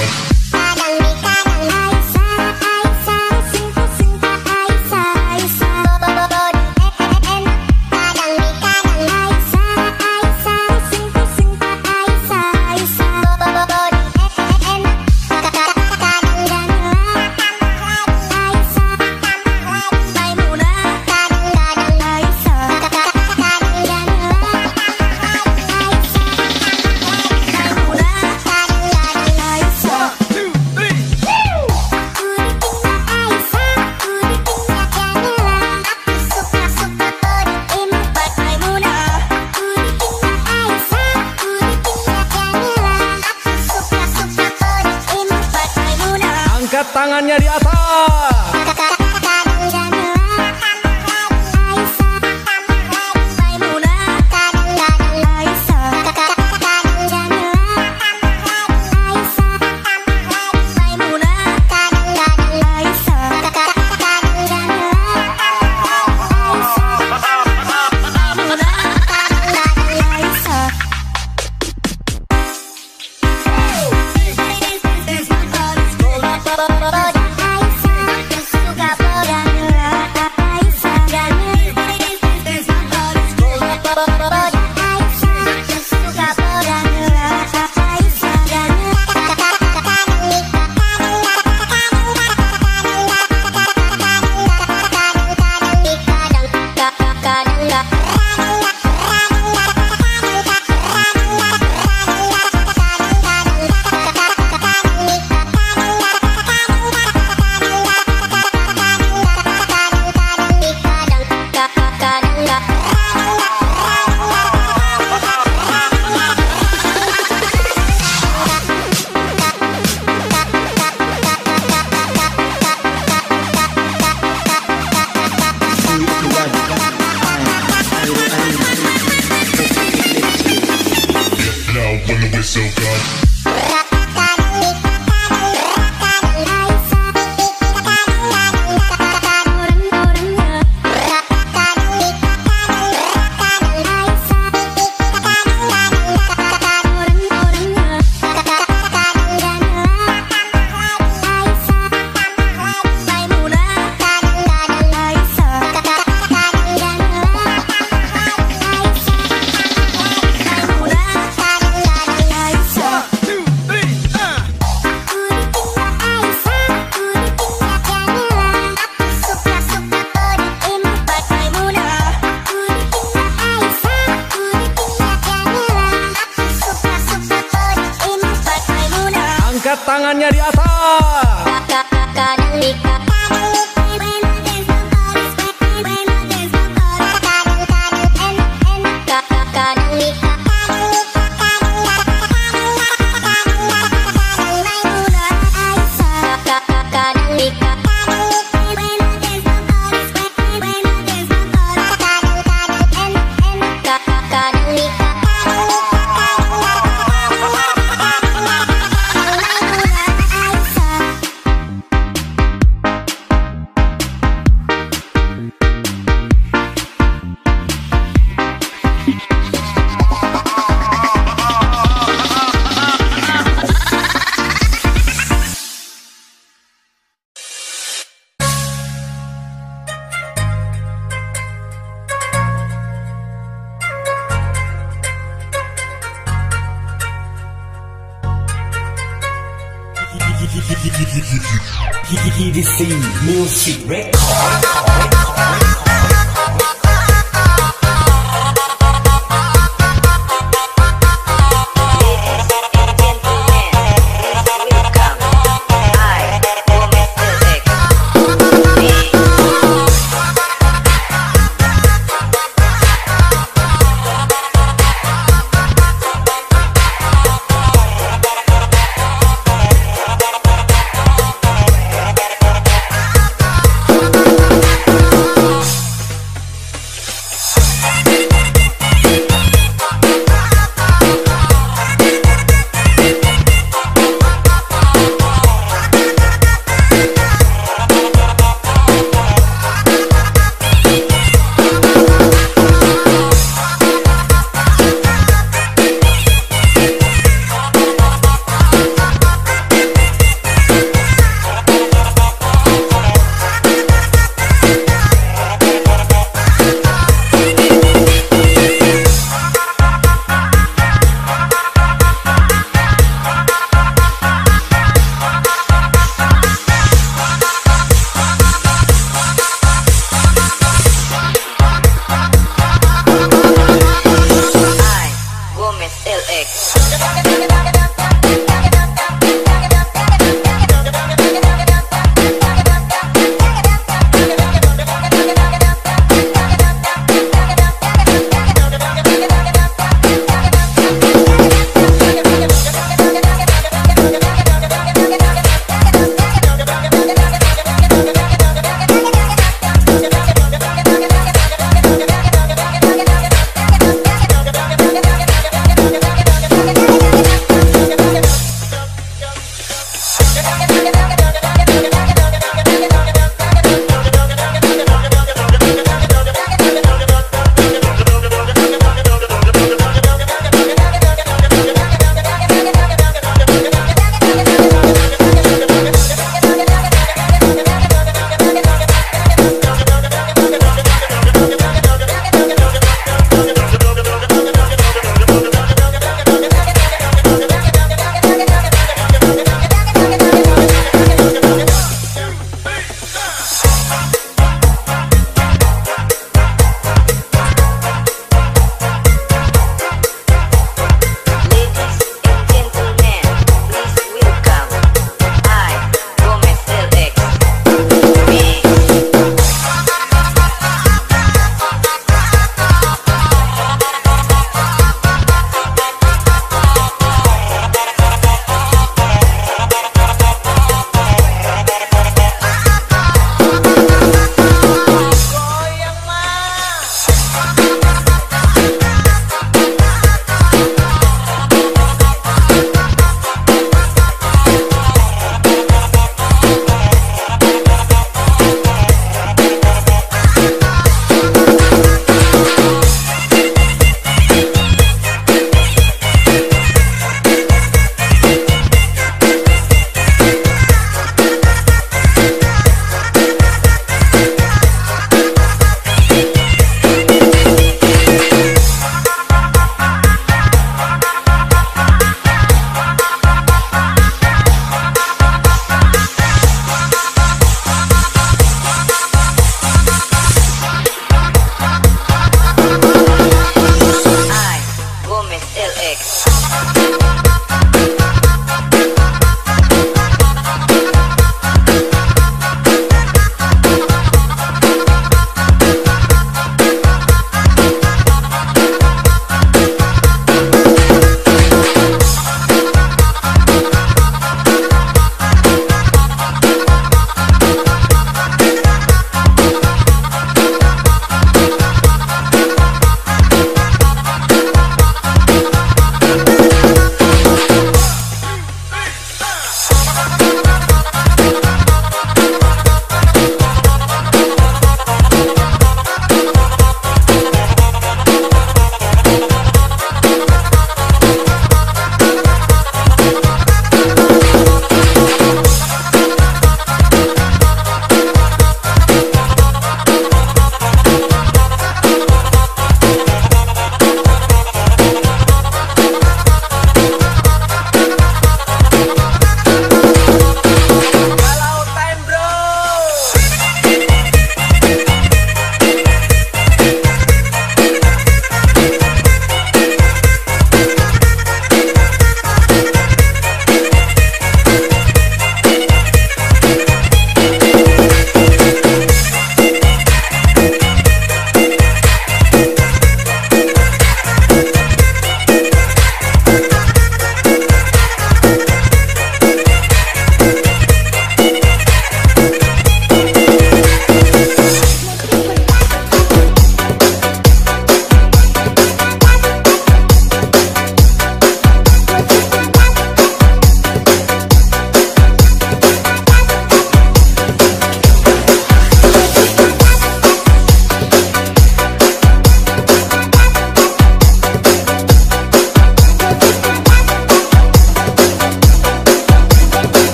Bye.